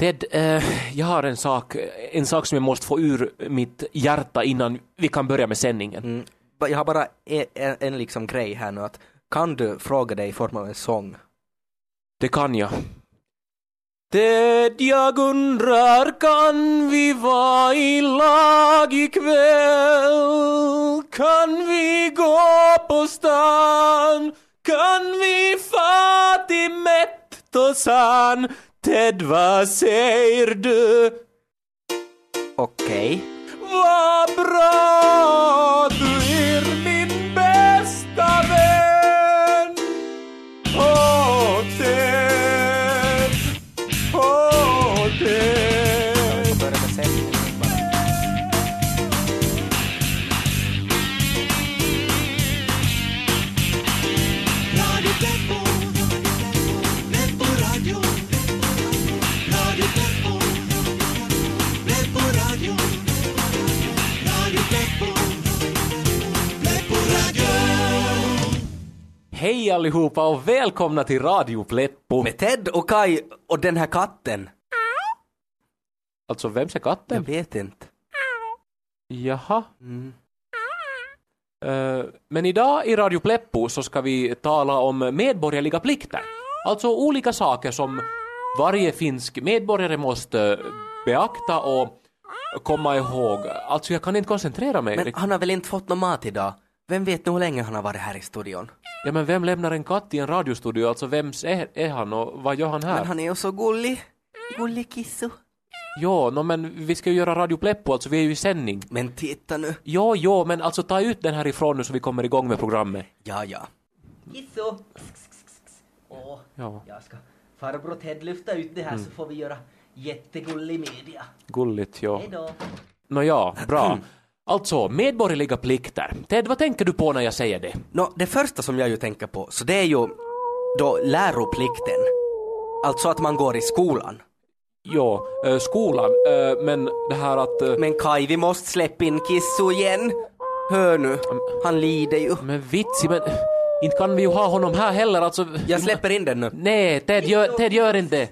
Ted, eh, jag har en sak, en sak som jag måste få ur mitt hjärta innan vi kan börja med sändningen. Mm. Jag har bara en, en, en liksom grej här nu att kan du fråga dig i form av en sång? Det kan jag. Ted, jag undrar, kan vi vara i lag ikväll? Kan vi gå på stan? Kan vi fa till Mettosan? Ted, vad säger du? Okej. Vad bra, du Hej allihopa och välkomna till Radio Pleppo. Med Ted och Kai och den här katten. Alltså, vems är Jag katten? vet inte. Jaha. Mm. Eh, men idag i Radio Pleppo så ska vi tala om medborgerliga plikter. Alltså olika saker som varje finsk medborgare måste beakta och komma ihåg. Alltså jag kan inte koncentrera mig. Men han har väl inte fått någon mat idag? Vem vet nu hur länge han har varit här i studion? Ja men vem lämnar en katt i en radiostudio? Alltså vems är, är han och vad gör han här? Men han är ju så gullig. Gullig kissu. Jo, no, men vi ska ju göra Radio Pleppo, alltså vi är ju i sändning. Men titta nu. Jo, jo, men alltså ta ut den härifrån nu så vi kommer igång med programmet. Ja, ja. Kissu. Åh, Ja, jag ska farbror Ted lyfta ut det här så får vi göra jättegullig media. gulligt, ja. Hejdå. Nå ja, bra. Alltså, medborgerliga plikter. Ted, vad tänker du på när jag säger det? Nå, det första som jag ju tänker på, så det är ju då läroplikten. Alltså att man går i skolan. Jo, eh, skolan, eh, men det här att... eh, Men Kai, vi måste släppa in Kissu igen. Hör nu, han lider ju. men vitsi, men inte kan vi ju ha honom här heller, alltså... Jag släpper in den nu. Nej, Ted, gör, Ted, gör inte.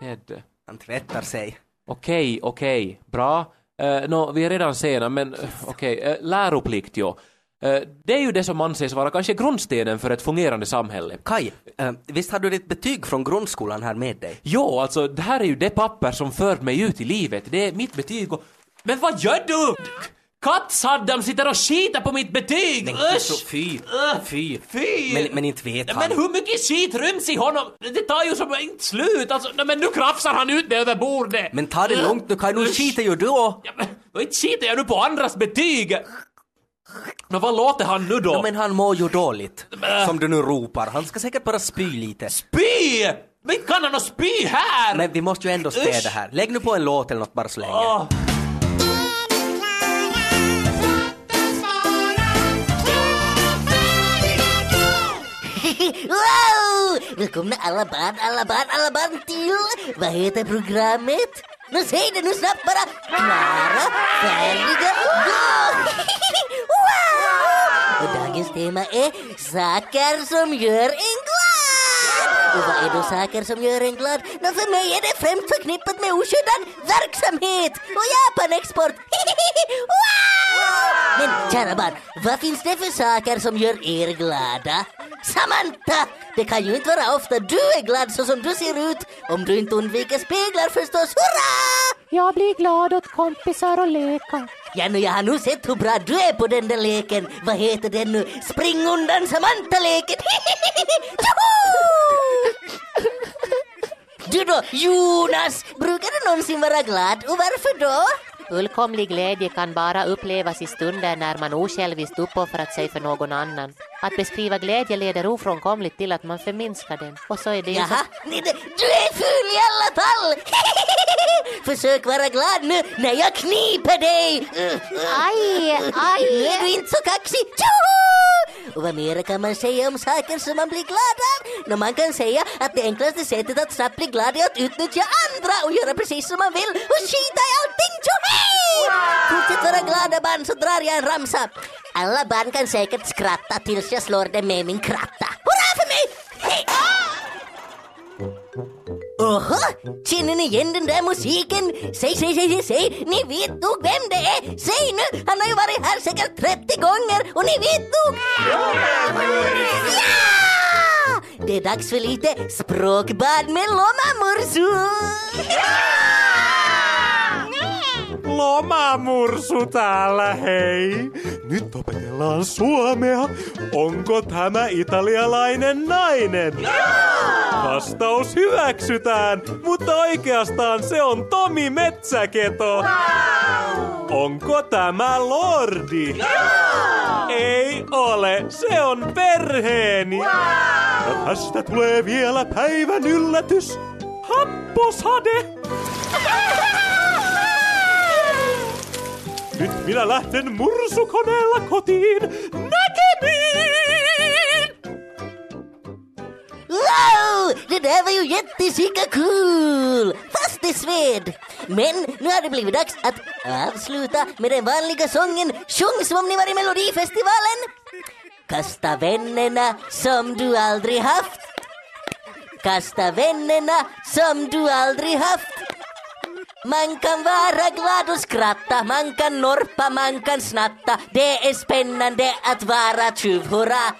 Ted. Han tvättar sig. Okej, okej, bra. Uh, Nå, vi är redan sena, men eh, okej, eh, läroplikt, jo. Det är ju det som anses vara kanske grundstenen för ett fungerande samhälle. Kai, visst har du ditt betyg från grundskolan här med dig? Jo, alltså det här är ju det papper som fört mig ut i livet. Det är mitt betyg och... Men vad gör du? Katt-Saddam sitter och skiter på mitt betyg! Men Usch! Kissu, fy, fy. Fy! Men, men inte vet han. Men hur mycket skit ryms i honom? Det tar ju som inte slut. Alltså, men nu krafsar han ut det över bordet. Men ta det lugnt nu Kai, nu skiter ju du och... Ja, men, inte skiter jag nu på andras betyg. Men vad låter han nu då? Ja, men han mår ju dåligt. Som du nu ropar. Han ska säkert bara spy lite. Spy! Men kan han ha spy här? Men vi måste ju ändå städa Usch. här. Lägg nu på en låt eller något bara så länge. Åh. Wow! Välkomna alla barn, alla barn, alla barn till... Vad heter programmet? Nu säg det nu snabbt bara! Klara, färdiga, gå! wow! Och dagens tema är saker som gör! Och vad är då saker som gör en glad? Nå, för mig är det främst förknippat med oskyddad verksamhet och Japanexport. wow! Men kära barn, vad finns det för saker som gör er glada? Samantha! Det kan ju inte vara ofta du är glad så som du ser ut. Om du inte undviker speglar förstås. Hurra! Jag blir glad åt kompisar och lekar. Ja, nu, jag har nu sett hur bra du är på den där leken. Vad heter den nu? Spring undan Samantha-leken! du då, Jonas! Brukar du någonsin vara glad och varför då? Fullkomlig glädje kan bara upplevas i stunder när man osjälviskt uppoffrat sig för någon annan. Att beskriva glädje leder ofrånkomligt till att man förminskar den. Och så är det så... Jaha, det- du är ful i alla fall! Försök vara glad nu när jag kniper dig! Aj, aj! Nu är du inte så kaxig! Tjoho! Och vad mer kan man säga om saker som man blir glad av? Nå, man kan säga att det enklaste sättet att snabbt bli glad är att utnyttja andra och göra precis som man vill och skita i allting! Tjohej! Fortsätt vara glada barn så drar jag en ramsa. Alla barn kan säkert skratta tills jag slår dem med min kratta. Hurra för mig! Hej! Känner ni igen den där musiken? Säg, säg, säg, säg, säg, ni vet nog vem det är! Säg nu, han har ju varit här säkert 30 gånger och ni vet nog! Ja! Det är dags för lite språkbad med Lomma Mursu! Lomamursu täällä, hei! Nyt opetellaan suomea. Onko tämä italialainen nainen? Vastaus hyväksytään, mutta oikeastaan se on Tomi Metsäketo. Onko tämä lordi? Ei ole, se on perheeni. Ja tästä tulee vielä päivän yllätys. Happosade! Nyt minä lähten mursukoneella kotiin. Näkemiin! Wow! Det där var ju jättesika cool! Fast det sved! Men nu har det blivit dags att avsluta med den vanliga sången Sjung som om ni var i Melodifestivalen! Kasta vännerna som du aldrig haft Kasta vännerna som du aldrig haft man kan vara glad och skratta, man kan norpa, man kan snatta Det är spännande att vara tjuv, hurra!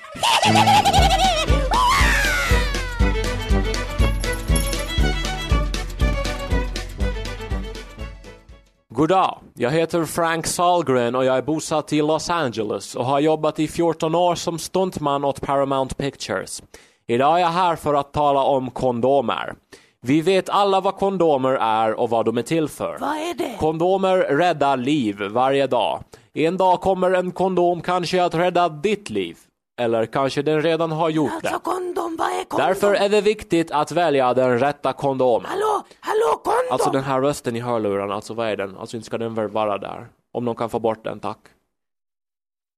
Goddag, jag heter Frank Sahlgren och jag är bosatt i Los Angeles och har jobbat i 14 år som stuntman åt Paramount Pictures. Idag är jag här för att tala om kondomer. Vi vet alla vad kondomer är och vad de är till för. Vad är det? Kondomer räddar liv varje dag. En dag kommer en kondom kanske att rädda ditt liv. Eller kanske den redan har gjort det. kondom, vad är kondom? Därför är det viktigt att välja den rätta kondomen. Hallå, hallå kondom! Alltså den här rösten i hörlurarna, alltså vad är den? Alltså inte ska den väl vara där? Om någon kan få bort den, tack.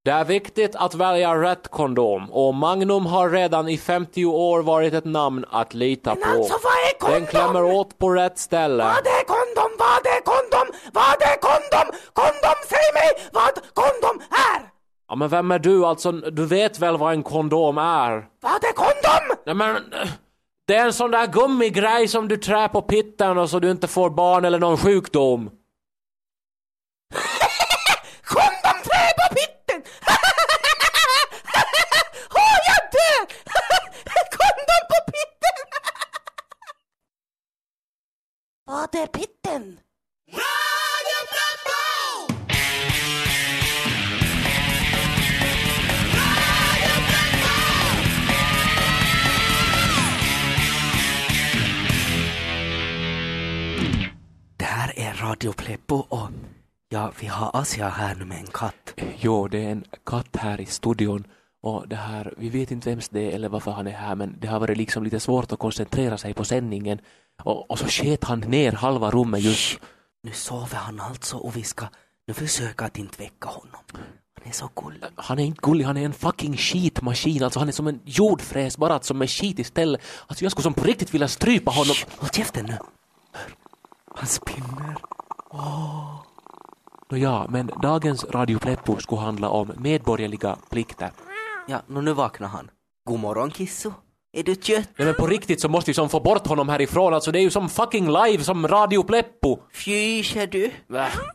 Det är viktigt att välja rätt kondom och Magnum har redan i 50 år varit ett namn att lita på. alltså, vad är kondom? Den klämmer åt på rätt ställe. Vad är kondom? Vad är kondom? Vad är kondom? Kondom, säg mig vad kondom är! Ja men vem är du alltså? Du vet väl vad en kondom är? Vad är kondom? Nej men... Det är en sån där gummigrej som du trär på pitten och så du inte får barn eller någon sjukdom. Kondom trä på pitten! Åh, jag dör! Kondom på pitten! Vad är pitten? Det här är Radio Pleppo och ja, vi har Asia här nu med en katt. Jo, det är en katt här i studion och det här, vi vet inte vems det är eller varför han är här men det har varit liksom lite svårt att koncentrera sig på sändningen och, och så sket han ner halva rummet just. Nu sover han alltså och vi ska nu försöka att inte väcka honom. Han är så gullig. Han är inte gullig, han är en fucking skitmaskin, alltså han är som en jordfräs bara som är skit istället. Alltså jag skulle som på riktigt vilja strypa honom. Håll käften nu. Hör, han spinner. Nå ja, men dagens Radio Pleppo skulle handla om medborgerliga plikter. Ja, nu, nu vaknar han. God morgon Kissu. Är du trött? Nej men på riktigt så måste vi som få bort honom härifrån, alltså det är ju som fucking live som Radio Pleppo. Fryser du?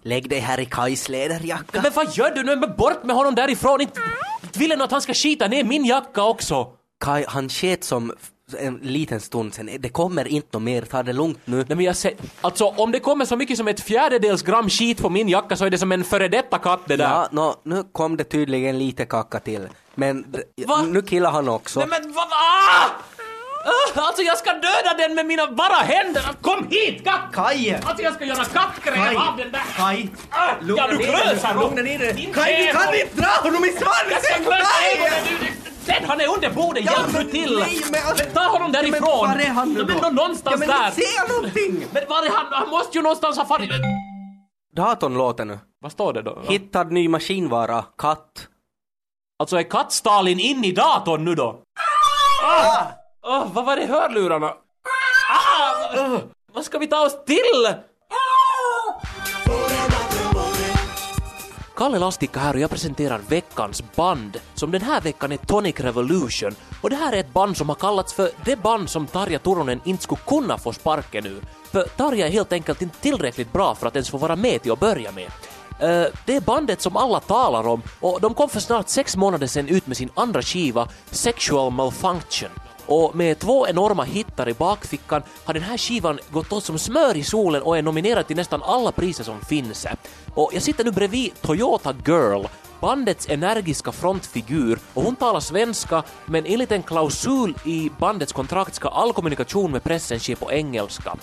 Lägg dig här i Kajs läderjacka. Men vad gör du nu? Men bort med honom därifrån! Inte, inte vill jag att han ska skita ner min jacka också! Kaj, han sket som en liten stund sen. Det kommer inte något mer, ta det lugnt nu. Nej men jag säger, alltså om det kommer så mycket som ett fjärdedels gram skit på min jacka så är det som en före detta katt det där. Ja, nå, nu kom det tydligen lite kacka till. Men Va? nu killar han också. Nej men vad, ah! Ah, Alltså jag ska döda den med mina bara händer! Kom hit katt! Kaj! Alltså jag ska göra kattgrejer av den där! Kaj! Ah, ja du klösar då! Lugna ner dig! Kaj, vi kan inte dra honom i Jag ska klösa Kaj! ögonen! Sätt han är under bordet, Ja, hjälp nu men till! nej, men alltså- Ta honom Ja, men därifrån! var är han nu Ja, Men då? nå- någonstans ja, men där! Ser jag någonting? Men var är han? Han måste ju någonstans ha farit... Datorn låter nu. Vad står det då? Hittad ny maskinvara, katt. Alltså är katt-Stalin in i datorn nu då? Ah! Oh, vad var det i hörlurarna? Ah! Uh, vad ska vi ta oss till? Kalle Lastikka här och jag presenterar veckans band som den här veckan är Tonic Revolution och det här är ett band som har kallats för det band som Tarja Turunen inte skulle kunna få sparken ur. För Tarja är helt enkelt inte tillräckligt bra för att ens få vara med till att börja med. Uh, det är bandet som alla talar om och de kom för snart sex månader sedan ut med sin andra skiva Sexual Malfunction. Och med två enorma hittar i bakfickan har den här skivan gått åt som smör i solen och är nominerad till nästan alla priser som finns. Och jag sitter nu bredvid Toyota Girl, bandets energiska frontfigur och hon talar svenska men enligt en klausul i bandets kontrakt ska all kommunikation med pressen ske på engelska.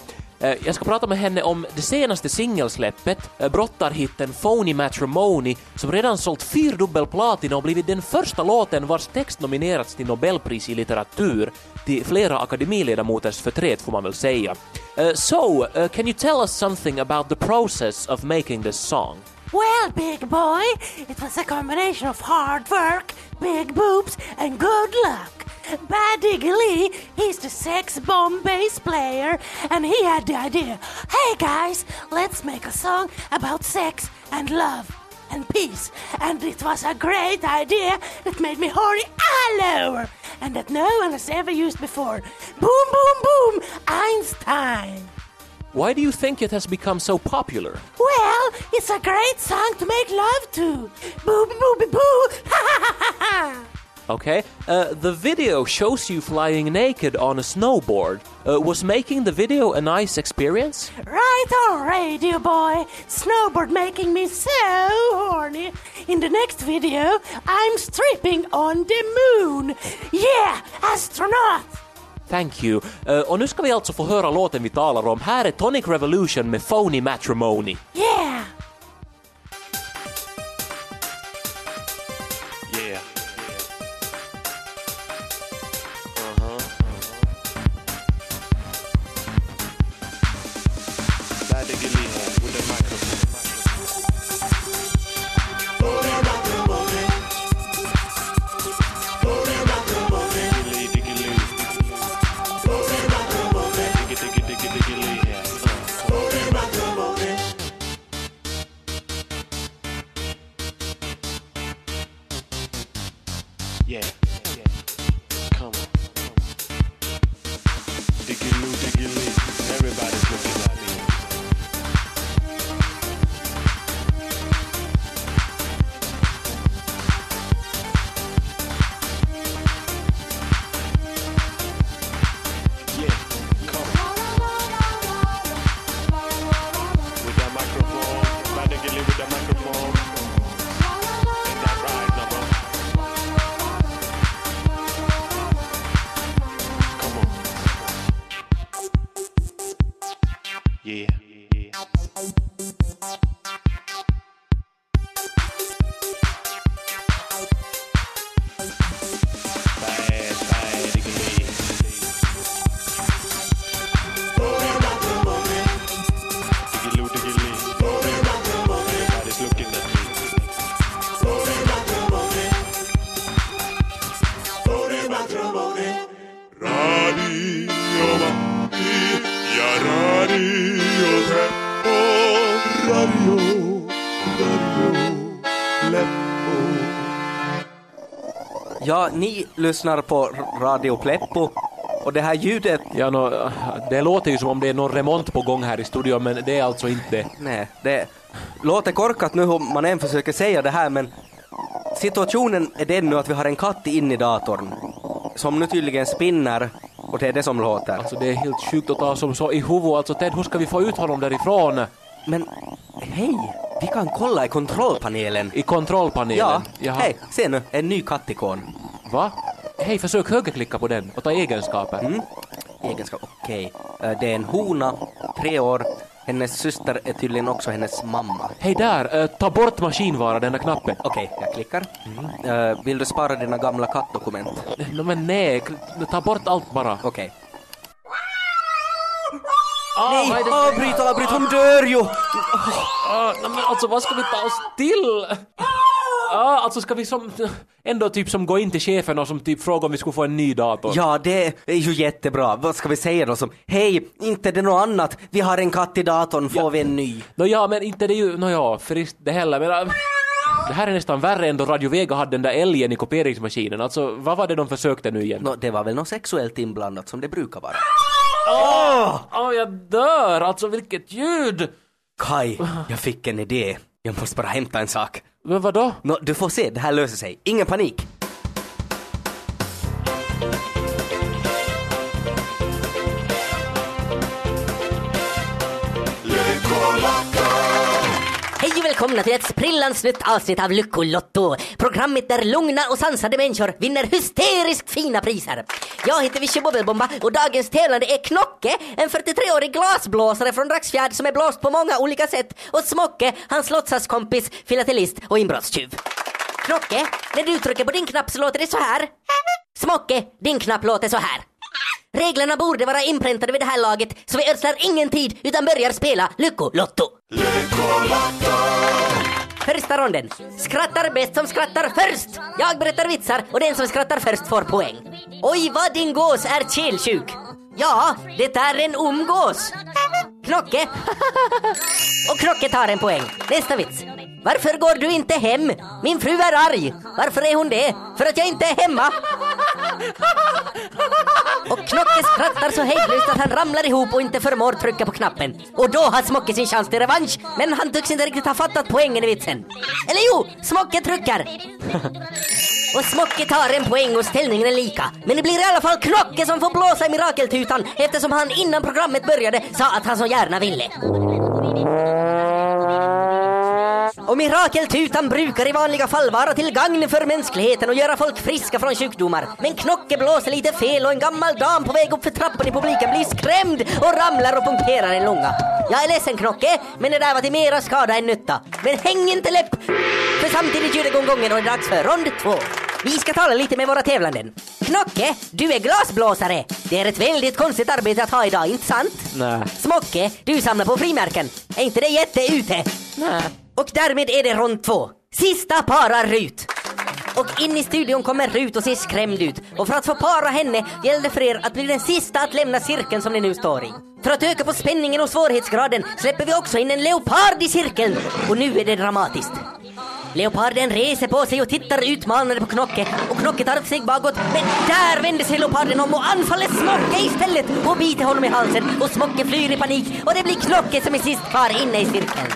Eh, jag ska prata med henne om det senaste singelsläppet, eh, brottarhitten Phony Matrimony, som redan sålt fyrdubbel platina och blivit den första låten vars text nominerats till Nobelpris i litteratur, till flera akademiledamoters förtret får man väl säga. Uh, So, uh, can you tell us something about the process of making this song? Well, big boy, it was a combination of hard work, big boobs, and good luck. Bad Diggy Lee, he's the sex bomb bass player, and he had the idea hey guys, let's make a song about sex and love and peace. And it was a great idea that made me horny all over, and that no one has ever used before. Boom, boom, boom, Einstein. Why do you think it has become so popular? Well, it's a great song to make love to. Boo boo boo boo. Ha ha ha ha ha. Okay, uh, the video shows you flying naked on a snowboard. Uh, was making the video a nice experience? Right on, radio boy. Snowboard making me so horny. In the next video, I'm stripping on the moon. Yeah, astronaut. Thank you. Uh, och nu ska vi alltså få höra låten vi talar om. Här är Tonic Revolution med Phony Matrimony. Yeah. be Ja, ni lyssnar på Radio Pleppo och det här ljudet, Ja, nå, det låter ju som om det är någon remont på gång här i studion, men det är alltså inte det. nej, det låter korkat nu hur man än försöker säga det här men situationen är den nu att vi har en katt in i datorn som nu tydligen spinner och det är det som låter. Alltså det är helt sjukt att ta som så i huvudet. Alltså Ted, hur ska vi få ut honom därifrån? Men hej, vi kan kolla i kontrollpanelen. I kontrollpanelen? Ja, Jaha. hej, se nu, en ny kattikon. Va? Hej, försök högerklicka på den och ta egenskaper. Mm. Egenskap, okej. Eh, Det är en hona, tre år. Hennes syster är tydligen också hennes mamma. Hej där, eh, ta bort maskinvara, den där knappen. Okej, jag klickar. Eh, vill du spara dina gamla kattdokument? No, men nej, kl- ta bort allt bara. Okej. Ah, Nej, vad är det- avbryt, avbryt, hon dör ju! Ah, nej, men alltså vad ska vi ta oss till? Ah, alltså ska vi som, ändå typ som gå in till chefen och som typ fråga om vi skulle få en ny dator? Ja, det är ju jättebra. Vad ska vi säga då som, hej, inte det något annat, vi har en katt i datorn, får Ja. vi en ny? Nå ja, men inte det ju, nå ja, friskt det heller, men... ah, Det här är nästan värre än då Radio Vega hade den där älgen i kopieringsmaskinen. Alltså, vad var det de försökte nu igen? Nå, det var väl något sexuellt inblandat som det brukar vara. Åh, jag dör! Alltså, vilket ljud! Kai, jag fick en idé. Jag måste bara hämta en sak. Men vadå? No, du får se, det här löser sig. Ingen panik. Och välkomna till ett sprillans nytt avsnitt av Lyckolotto. Programmet där lugna och sansade människor vinner hysteriskt fina priser. Jag heter Vichy Bubbelbomba och dagens tävlande är Knocke, en 43-årig glasblåsare från Dragsfjärd som är blåst på många olika sätt och Smocke, hans låtsaskompis, filatelist och inbrottstjuv. Knocke, när du trycker på din knapp så låter det så här. Smocke, din knapp låter så här. Reglerna borde vara inpräntade vid det här laget så vi ödslar ingen tid utan börjar spela Lyckolotto. Första ronden. Skrattar bäst som skrattar först. Jag berättar vitsar och den som skrattar först får poäng. Oj vad din gås är kelsjuk. Ja, det är en omgås. Knocke. och Knocke tar en poäng. Nästa vits. Varför går du inte hem? Min fru är arg. Varför är hon det? För att jag inte är hemma. Och Knocke skrattar så hejdlöst att han ramlar ihop och inte förmår trycka på knappen. Och då har Smocke sin chans till revansch, men han tycks inte riktigt ha fattat poängen i vitsen. Eller jo, Smocke trycker! Och Smocke tar en poäng och ställningen är lika. Men det blir i alla fall Knocke som får blåsa i mirakeltutan eftersom han innan programmet började sa att han så gärna ville. Och mirakeltutan brukar i vanliga fall vara till gagn för mänskligheten och göra folk friska från sjukdomar. Men Knocke blåser lite fel och en gammal dam på väg upp för trappan i publiken blir skrämd och ramlar och punkterar en lunga. Jag är ledsen Knocke, men det där var till mera skada än nytta. Men häng inte läpp! För samtidigt ljuder gonggongen och det är dags för rond två. Vi ska tala lite med våra tävlanden. Knocke, du är glasblåsare. Det är ett väldigt konstigt arbete att ha idag, inte sant? Nej. Smocke, du samlar på frimärken. Är inte det jätte ute? Nej. Och därmed är det rond två. Sista parar Rut. Och in i studion kommer Rut och ser skrämd ut. Och för att få para henne gäller det för er att bli den sista att lämna cirkeln som ni nu står i. För att öka på spänningen och svårighetsgraden släpper vi också in en leopard i cirkeln. Och nu är det dramatiskt. Leoparden reser på sig och tittar utmanande på Knocke och Knocke tar ett steg bakåt men där vänder sig leoparden om och anfaller Smocke istället och biter honom i halsen och Smocke flyr i panik och det blir Knocke som är sist kvar inne i cirkeln.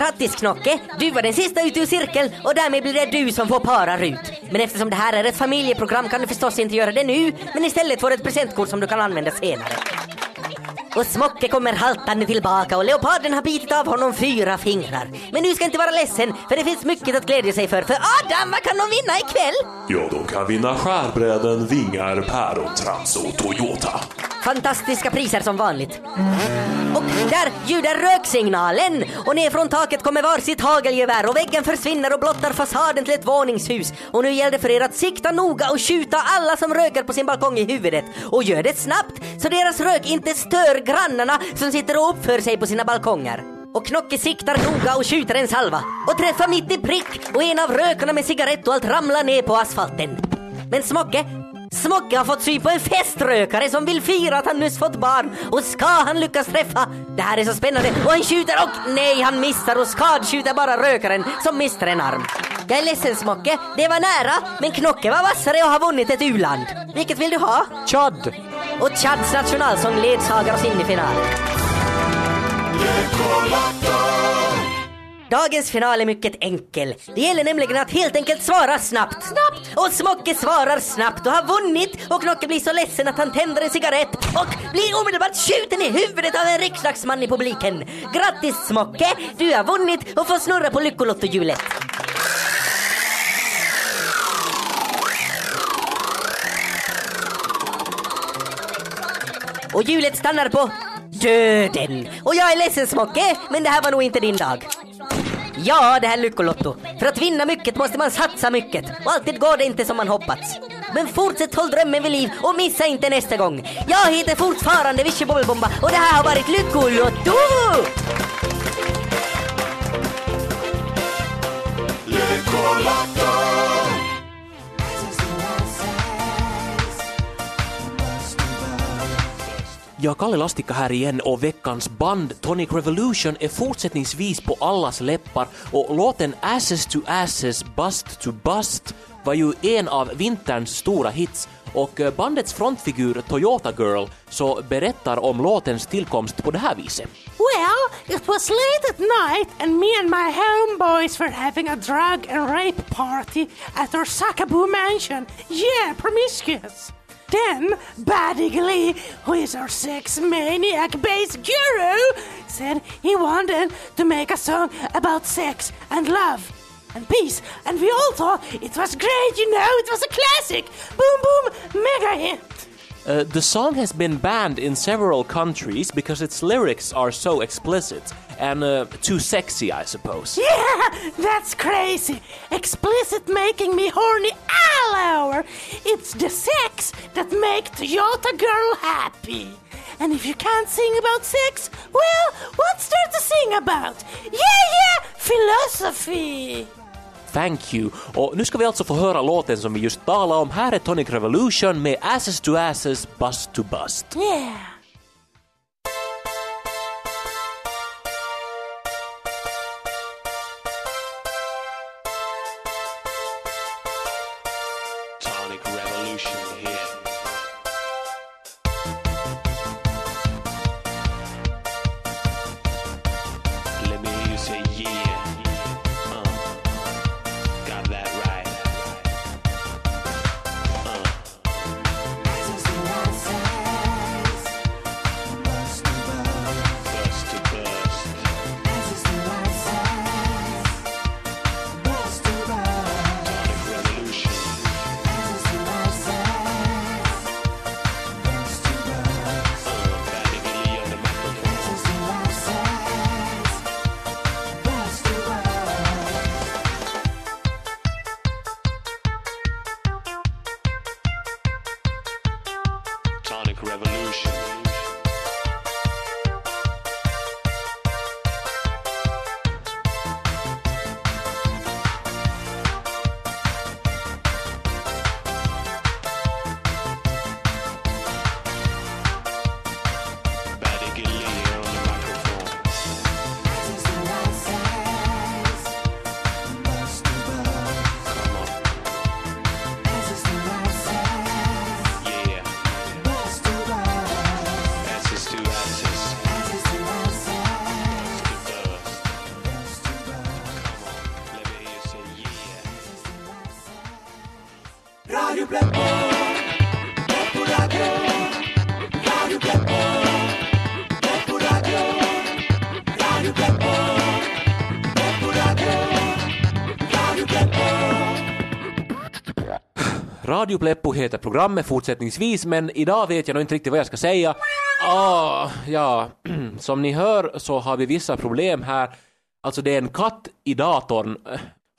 Grattis Knocke! Du var den sista ute ur cirkeln och därmed blir det du som får para Rut. Men eftersom det här är ett familjeprogram kan du förstås inte göra det nu, men istället får du ett presentkort som du kan använda senare. Och Smocke kommer haltande tillbaka och leoparden har bitit av honom fyra fingrar. Men du ska inte vara ledsen, för det finns mycket att glädja sig för. För Adam, vad kan de vinna ikväll? Ja, de kan vinna skärbräden, vingar, pärontrams och Toyota. Fantastiska priser som vanligt. Och där ljuder röksignalen och ner från taket kommer varsitt hagelgevär och väggen försvinner och blottar fasaden till ett våningshus. Och nu gäller det för er att sikta noga och skjuta alla som röker på sin balkong i huvudet. Och gör det snabbt så deras rök inte stör grannarna som sitter och uppför sig på sina balkonger. Och Knocke siktar noga och skjuter en salva och träffar mitt i prick och en av rökarna med cigarett och allt ramlar ner på asfalten. Men Smocke, Smocke har fått sy på en feströkare som vill fira att han nyss fått barn och ska han lyckas träffa? Det här är så spännande och han skjuter och nej han missar och skadskjuter bara rökaren som mister en arm. Jag är ledsen Smocke, det var nära men Knocke var vassare och har vunnit ett u-land. Vilket vill du ha? Chad! Och Chads nationalsång ledsagar oss in i finalen. Dagens final är mycket enkel. Det gäller nämligen att helt enkelt svara snabbt. Snabbt! Och Smocke svarar snabbt och har vunnit och Knocke blir så ledsen att han tänder en cigarett och blir omedelbart skjuten i huvudet av en riksdagsman i publiken. Grattis Smocke! Du har vunnit och får snurra på Lyckolottohjulet. Och hjulet stannar på döden. Och jag är ledsen Smocke, men det här var nog inte din dag. Ja, det här är Lyckolotto. För att vinna mycket måste man satsa mycket. Och alltid går det inte som man hoppats. Men fortsätt håll drömmen vid liv och missa inte nästa gång. Jag heter fortfarande Vichy Bobbelbomba och det här har varit Lyckolotto! Ja, Kalle Lastikka här igen och veckans band Tonic Revolution är fortsättningsvis på allas läppar och låten Asses to Asses, Bust to Bust var ju en av vinterns stora hits och eh, bandets frontfigur Toyota Girl så berättar om låtens tillkomst på det här viset. Well, it was late at night, and me and my homeboys were having a drug and rape party at our Sakaboo mansion. Yeah, promiscuous. Then, Lee, who is our sex maniac bass guru, said he wanted to make a song about sex and love and peace, and we all thought it was great, you know, it was a classic. Boom, boom, mega hit. Uh, the song has been banned in several countries because its lyrics are so explicit and uh, too sexy, I suppose. Yeah, that's crazy. Explicit making me horny all hour. It's the sex that make Toyota girl happy. And if you can't sing about sex, well, what's there to sing about? Yeah, yeah, philosophy. Thank you. Och nu ska vi alltså få höra låten som vi just talade om. Här är Tonic Revolution med Asses to Asses, Bust to Bust. Yeah. Radio Pleppo heter programmet fortsättningsvis, men idag vet jag nog inte riktigt vad jag ska säga. Ah, ja, som ni hör så har vi vissa problem här. Alltså det är en katt i datorn.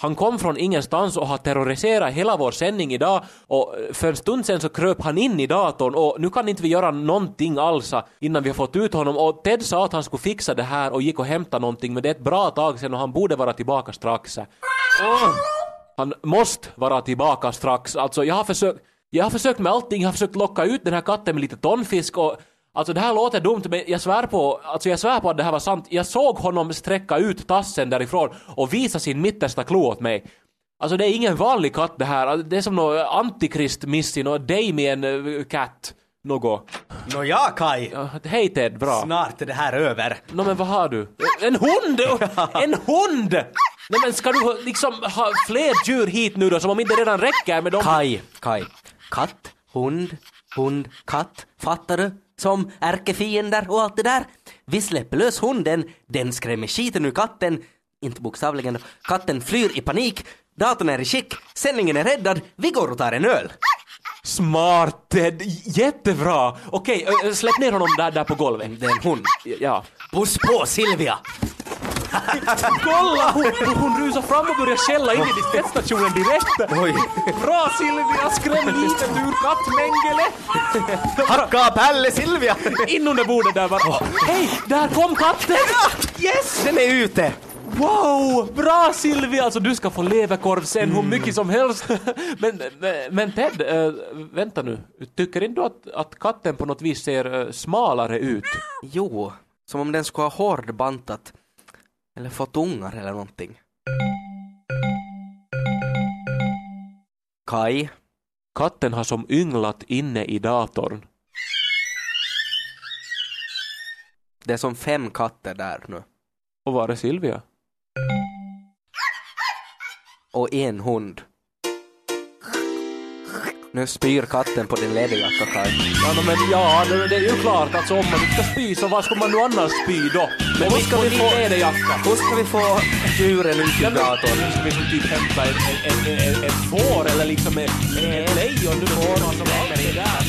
Han kom från ingenstans och har terroriserat hela vår sändning idag och för en stund sen så kröp han in i datorn och nu kan inte vi göra någonting alls innan vi har fått ut honom och Ted sa att han skulle fixa det här och gick och hämta någonting men det är ett bra tag sen och han borde vara tillbaka strax. Åh! Han måste vara tillbaka strax. Alltså jag har försökt, jag har försökt med allting, jag har försökt locka ut den här katten med lite tonfisk och Alltså det här låter dumt men jag svär på, alltså jag svär på att det här var sant. Jag såg honom sträcka ut tassen därifrån och visa sin mittersta klo åt mig. Alltså det är ingen vanlig katt det här, Alltså, det är som någon antikrist missi, någon Damien uh, cat. Något. Nåja, Kai. Ja, hej Ted, bra. Snart är det här över. Nå men vad har du? En hund! En hund! Nej men ska du liksom ha fler djur hit nu då som om inte redan räcker med dem? Kai, Kai. Katt, hund, hund, katt. Fattar du? Som ärkefiender och allt det där. Vi släpper lös hunden, den skrämmer skiten ur katten. Inte bokstavligen. Katten flyr i panik. Datorn är i skick, sändningen är räddad, vi går och tar en öl. Smart Ted, jättebra! Okej, släpp ner honom där, där på golvet. Det är en hund. Ja. Puss på Silvia! Kolla! Hon, hon rusar fram och börjar skälla in i dispetstationen direkt. Oj. Bra Silvia, skräm livet ur kattmängele! Hacka Pelle Silvia! In under bordet där bara. Hej, där kom katten! Yes! Den är ute! Wow! Bra Silvia! Alltså du ska få leverkorv sen hur mycket som helst. men, men, men Ted, äh, vänta nu. Tycker inte du att, att katten på något vis ser äh, smalare ut? Jo, som om den skulle ha hårdbantat. Eller fått ungar eller någonting. Kai, Katten har som ynglat inne i datorn. det är som fem katter där nu. Och var är Silvia? Och en hund. Nu spyr katten på din läderjacka Kai. Ja, men ja, det, det är ju klart alltså om man ska spy så var ska man nu annars spy då? Men vi ska vi få... läderjacka. Hur ska vi få djuren ut ur datorn? Nu ska vi typ hämta ett, ett, ett, ett, ett får eller liksom ett, ett lejon. Nu får man som hänger där.